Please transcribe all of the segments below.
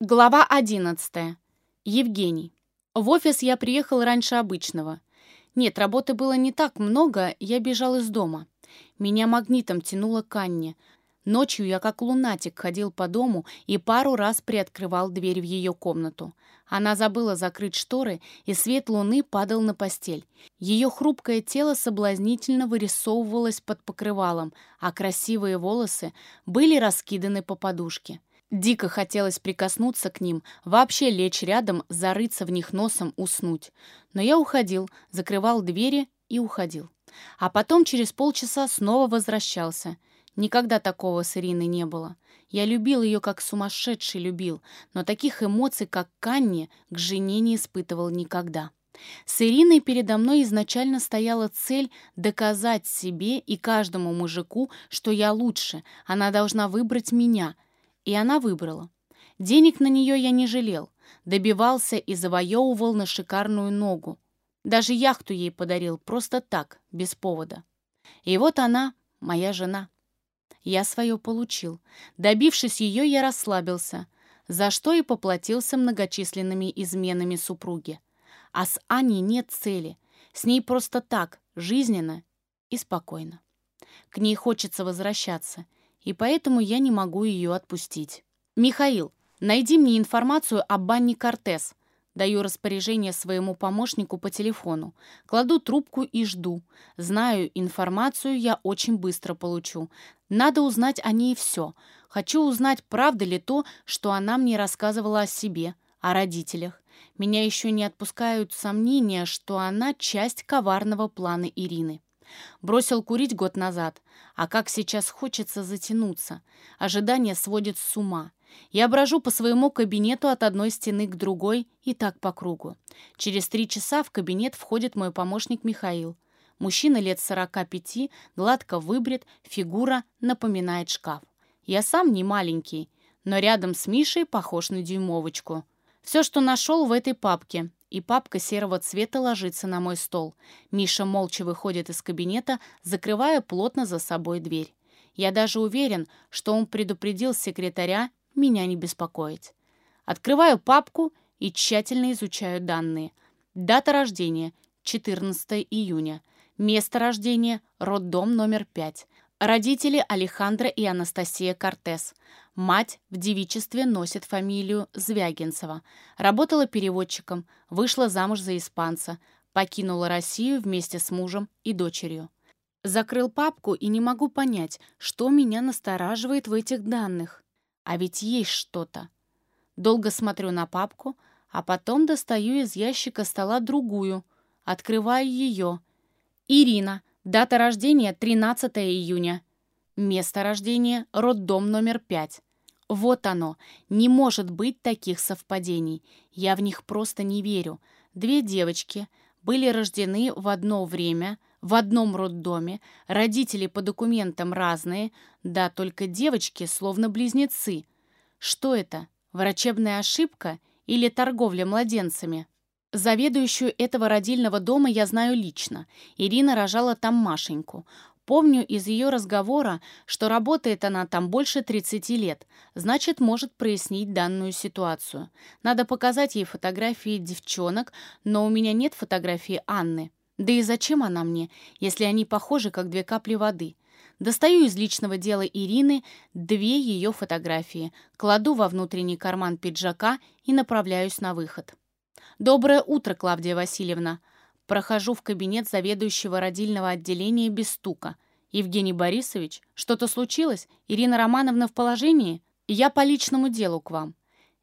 Глава 11. Евгений. В офис я приехал раньше обычного. Нет, работы было не так много, я бежал из дома. Меня магнитом тянуло к Анне. Ночью я как лунатик ходил по дому и пару раз приоткрывал дверь в ее комнату. Она забыла закрыть шторы, и свет луны падал на постель. Ее хрупкое тело соблазнительно вырисовывалось под покрывалом, а красивые волосы были раскиданы по подушке. Дико хотелось прикоснуться к ним, вообще лечь рядом, зарыться в них носом, уснуть. Но я уходил, закрывал двери и уходил. А потом через полчаса снова возвращался. Никогда такого с Ириной не было. Я любил ее, как сумасшедший любил, но таких эмоций, как к к жене не испытывал никогда. С Ириной передо мной изначально стояла цель доказать себе и каждому мужику, что я лучше, она должна выбрать меня — и она выбрала. Денег на нее я не жалел. Добивался и завоевывал на шикарную ногу. Даже яхту ей подарил просто так, без повода. И вот она, моя жена. Я свое получил. Добившись ее, я расслабился, за что и поплатился многочисленными изменами супруги. А с Аней нет цели. С ней просто так, жизненно и спокойно. К ней хочется возвращаться, и поэтому я не могу ее отпустить. «Михаил, найди мне информацию об Банне Кортес». Даю распоряжение своему помощнику по телефону. Кладу трубку и жду. Знаю, информацию я очень быстро получу. Надо узнать о ней все. Хочу узнать, правда ли то, что она мне рассказывала о себе, о родителях. Меня еще не отпускают сомнения, что она часть коварного плана Ирины. Бросил курить год назад, а как сейчас хочется затянуться. Ожидание сводит с ума. Я брожу по своему кабинету от одной стены к другой и так по кругу. Через три часа в кабинет входит мой помощник Михаил. Мужчина лет 45, гладко выбрит, фигура напоминает шкаф. Я сам не маленький, но рядом с Мишей похож на дюймовочку. Все, что нашел в этой папке, и папка серого цвета ложится на мой стол. Миша молча выходит из кабинета, закрывая плотно за собой дверь. Я даже уверен, что он предупредил секретаря меня не беспокоить. Открываю папку и тщательно изучаю данные. Дата рождения – 14 июня. Место рождения – роддом номер 5. Родители Алехандро и Анастасия Кортес. Мать в девичестве носит фамилию Звягинцева. Работала переводчиком, вышла замуж за испанца, покинула Россию вместе с мужем и дочерью. Закрыл папку и не могу понять, что меня настораживает в этих данных. А ведь есть что-то. Долго смотрю на папку, а потом достаю из ящика стола другую, открываю ее. Ирина, Дата рождения 13 июня. Место рождения – роддом номер 5. Вот оно. Не может быть таких совпадений. Я в них просто не верю. Две девочки были рождены в одно время, в одном роддоме, родители по документам разные, да только девочки словно близнецы. Что это? Врачебная ошибка или торговля младенцами? Заведующую этого родильного дома я знаю лично. Ирина рожала там Машеньку. Помню из ее разговора, что работает она там больше 30 лет, значит, может прояснить данную ситуацию. Надо показать ей фотографии девчонок, но у меня нет фотографии Анны. Да и зачем она мне, если они похожи, как две капли воды? Достаю из личного дела Ирины две ее фотографии, кладу во внутренний карман пиджака и направляюсь на выход. «Доброе утро, Клавдия Васильевна!» Прохожу в кабинет заведующего родильного отделения без стука. «Евгений Борисович, что-то случилось? Ирина Романовна в положении? Я по личному делу к вам».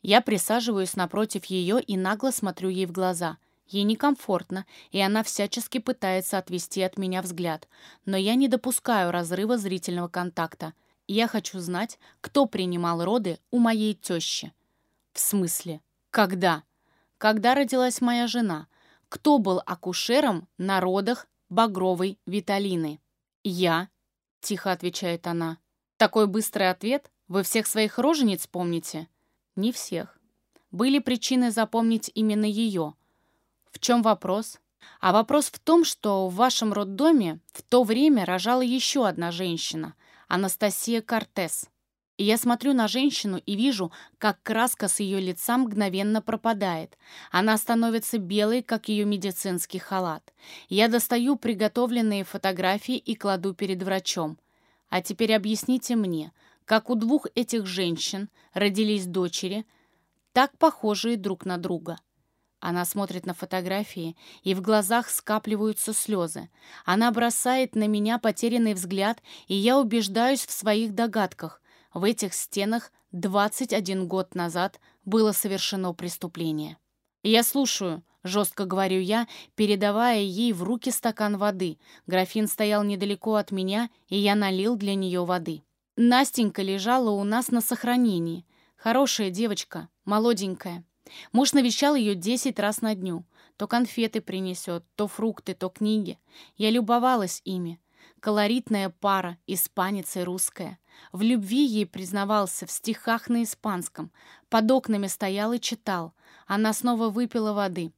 Я присаживаюсь напротив ее и нагло смотрю ей в глаза. Ей некомфортно, и она всячески пытается отвести от меня взгляд. Но я не допускаю разрыва зрительного контакта. Я хочу знать, кто принимал роды у моей тещи. В смысле? Когда? Когда родилась моя жена, кто был акушером на родах Багровой Виталины. «Я», — тихо отвечает она. «Такой быстрый ответ? Вы всех своих рожениц помните?» «Не всех. Были причины запомнить именно ее. В чем вопрос?» А вопрос в том, что в вашем роддоме в то время рожала еще одна женщина, Анастасия Кортес. Я смотрю на женщину и вижу, как краска с ее лица мгновенно пропадает. Она становится белой, как ее медицинский халат. Я достаю приготовленные фотографии и кладу перед врачом. А теперь объясните мне, как у двух этих женщин родились дочери, так похожие друг на друга. Она смотрит на фотографии, и в глазах скапливаются слезы. Она бросает на меня потерянный взгляд, и я убеждаюсь в своих догадках. В этих стенах 21 год назад было совершено преступление. «Я слушаю», — жестко говорю я, передавая ей в руки стакан воды. Графин стоял недалеко от меня, и я налил для нее воды. Настенька лежала у нас на сохранении. Хорошая девочка, молоденькая. Муж навещал ее десять раз на дню. То конфеты принесет, то фрукты, то книги. Я любовалась ими. Колоритная пара, испанец и русская. В любви ей признавался в стихах на испанском. Под окнами стоял и читал. Она снова выпила воды.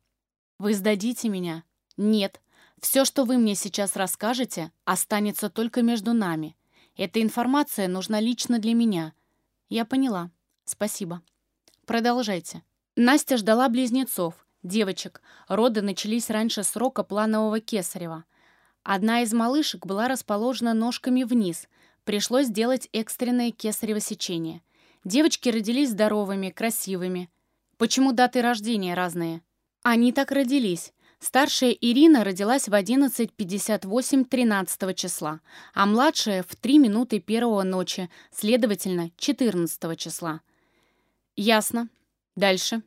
«Вы сдадите меня?» «Нет. Все, что вы мне сейчас расскажете, останется только между нами. Эта информация нужна лично для меня». «Я поняла. Спасибо. Продолжайте». Настя ждала близнецов, девочек. Роды начались раньше срока планового кесарева. Одна из малышек была расположена ножками вниз. Пришлось сделать экстренное кесарево сечение. Девочки родились здоровыми, красивыми. Почему даты рождения разные? Они так родились. Старшая Ирина родилась в 11.58 13 числа, а младшая в 3 минуты первого ночи, следовательно, 14 числа. Ясно. Дальше.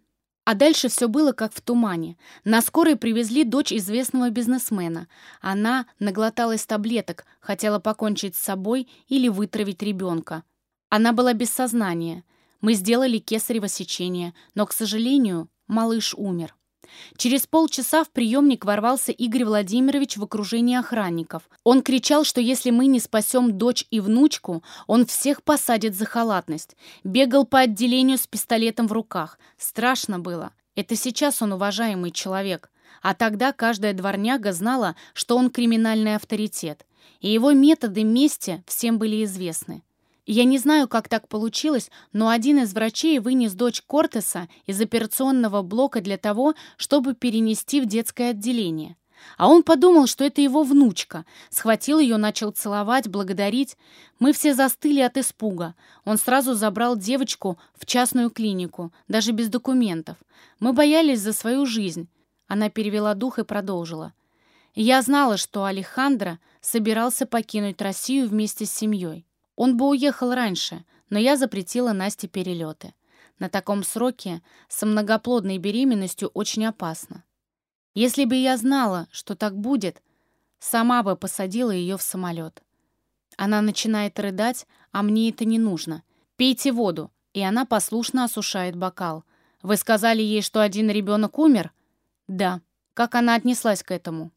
А дальше все было как в тумане. На скорой привезли дочь известного бизнесмена. Она наглоталась таблеток, хотела покончить с собой или вытравить ребенка. Она была без сознания. Мы сделали кесарево сечение, но, к сожалению, малыш умер. Через полчаса в приемник ворвался Игорь Владимирович в окружении охранников. Он кричал, что если мы не спасем дочь и внучку, он всех посадит за халатность. Бегал по отделению с пистолетом в руках. Страшно было. Это сейчас он уважаемый человек. А тогда каждая дворняга знала, что он криминальный авторитет. И его методы мести всем были известны. Я не знаю, как так получилось, но один из врачей вынес дочь Кортеса из операционного блока для того, чтобы перенести в детское отделение. А он подумал, что это его внучка. Схватил ее, начал целовать, благодарить. Мы все застыли от испуга. Он сразу забрал девочку в частную клинику, даже без документов. Мы боялись за свою жизнь. Она перевела дух и продолжила. Я знала, что Алехандро собирался покинуть Россию вместе с семьей. Он бы уехал раньше, но я запретила Насте перелеты. На таком сроке со многоплодной беременностью очень опасно. Если бы я знала, что так будет, сама бы посадила ее в самолет. Она начинает рыдать, а мне это не нужно. Пейте воду, и она послушно осушает бокал. Вы сказали ей, что один ребенок умер? Да. Как она отнеслась к этому?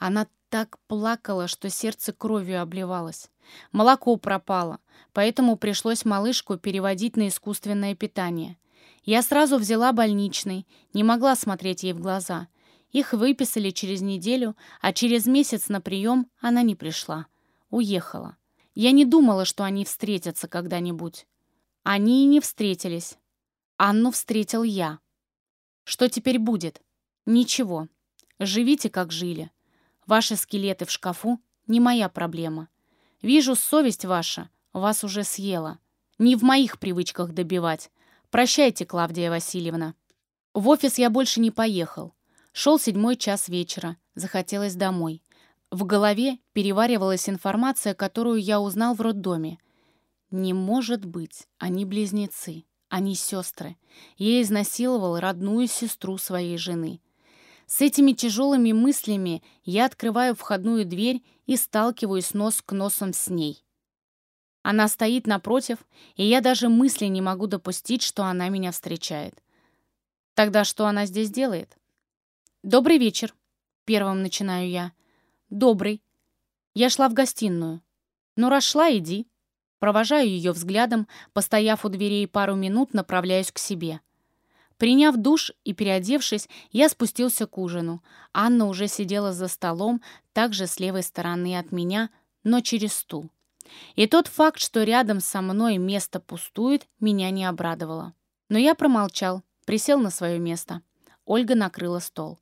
Она так плакала, что сердце кровью обливалось. Молоко пропало, поэтому пришлось малышку переводить на искусственное питание. Я сразу взяла больничный, не могла смотреть ей в глаза. Их выписали через неделю, а через месяц на прием она не пришла. Уехала. Я не думала, что они встретятся когда-нибудь. Они и не встретились. Анну встретил я. Что теперь будет? Ничего. Живите, как жили. Ваши скелеты в шкафу — не моя проблема. Вижу, совесть ваша вас уже съела. Не в моих привычках добивать. Прощайте, Клавдия Васильевна. В офис я больше не поехал. Шел седьмой час вечера. Захотелось домой. В голове переваривалась информация, которую я узнал в роддоме. Не может быть, они близнецы, они сестры. Я изнасиловал родную сестру своей жены. С этими тяжелыми мыслями я открываю входную дверь и сталкиваюсь нос к носом с ней. Она стоит напротив, и я даже мысли не могу допустить, что она меня встречает. Тогда что она здесь делает? «Добрый вечер», — первым начинаю я. «Добрый». Я шла в гостиную. «Ну, раз шла, иди». Провожаю ее взглядом, постояв у дверей пару минут, направляюсь к себе. Приняв душ и переодевшись, я спустился к ужину. Анна уже сидела за столом, также с левой стороны от меня, но через стул. И тот факт, что рядом со мной место пустует, меня не обрадовало. Но я промолчал, присел на свое место. Ольга накрыла стол.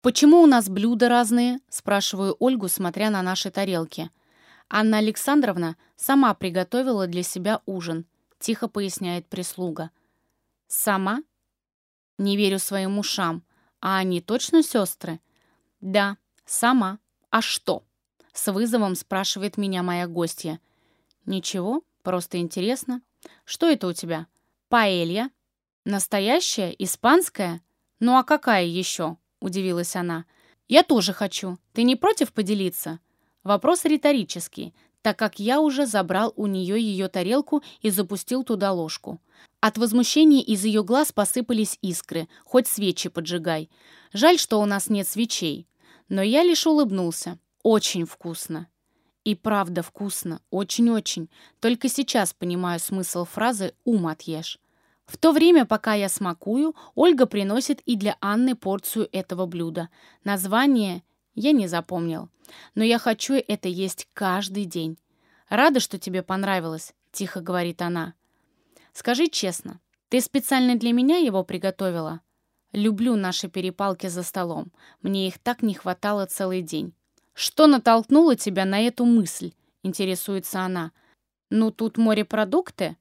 «Почему у нас блюда разные?» – спрашиваю Ольгу, смотря на наши тарелки. Анна Александровна сама приготовила для себя ужин, тихо поясняет прислуга. «Сама?» Не верю своим ушам. А они точно сестры? Да, сама. А что? С вызовом спрашивает меня моя гостья. Ничего, просто интересно. Что это у тебя? Паэлья? Настоящая? Испанская? Ну а какая еще? Удивилась она. Я тоже хочу. Ты не против поделиться? Вопрос риторический, так как я уже забрал у нее ее тарелку и запустил туда ложку. От возмущения из ее глаз посыпались искры, хоть свечи поджигай. Жаль, что у нас нет свечей. Но я лишь улыбнулся. Очень вкусно. И правда вкусно, очень-очень. Только сейчас понимаю смысл фразы «ум отъешь». В то время, пока я смакую, Ольга приносит и для Анны порцию этого блюда. Название я не запомнил. Но я хочу это есть каждый день. «Рада, что тебе понравилось», — тихо говорит она. Скажи честно, ты специально для меня его приготовила? Люблю наши перепалки за столом. Мне их так не хватало целый день. Что натолкнуло тебя на эту мысль? Интересуется она. Ну, тут морепродукты.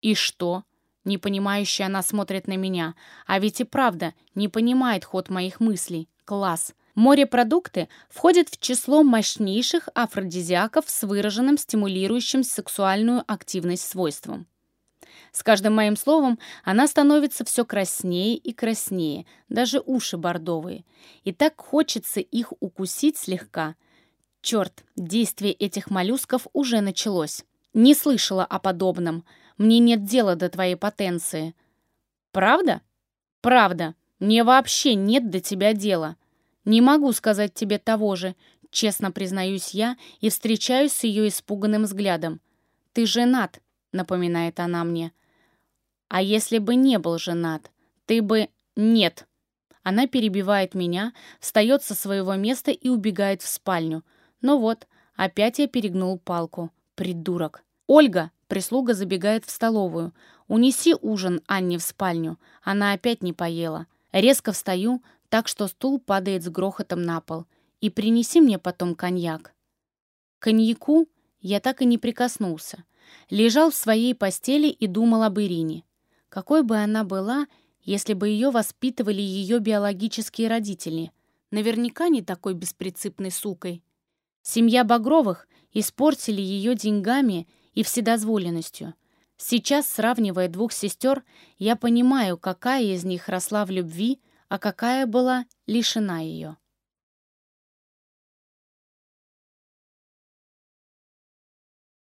И что? Непонимающая она смотрит на меня. А ведь и правда не понимает ход моих мыслей. Класс. Морепродукты входят в число мощнейших афродизиаков с выраженным стимулирующим сексуальную активность свойством. С каждым моим словом она становится все краснее и краснее, даже уши бордовые. И так хочется их укусить слегка. Черт, действие этих моллюсков уже началось. Не слышала о подобном. Мне нет дела до твоей потенции. Правда? Правда. Мне вообще нет до тебя дела. Не могу сказать тебе того же, честно признаюсь я и встречаюсь с ее испуганным взглядом. Ты женат, напоминает она мне. А если бы не был женат, ты бы... Нет. Она перебивает меня, встает со своего места и убегает в спальню. Но вот, опять я перегнул палку. Придурок. Ольга, прислуга забегает в столовую. Унеси ужин Анне в спальню. Она опять не поела. Резко встаю, так что стул падает с грохотом на пол. И принеси мне потом коньяк. коньяку я так и не прикоснулся. Лежал в своей постели и думал об Ирине. Какой бы она была, если бы ее воспитывали ее биологические родители? Наверняка не такой беспринципной сукой. Семья Багровых испортили ее деньгами и вседозволенностью. Сейчас, сравнивая двух сестер, я понимаю, какая из них росла в любви, а какая была лишена ее.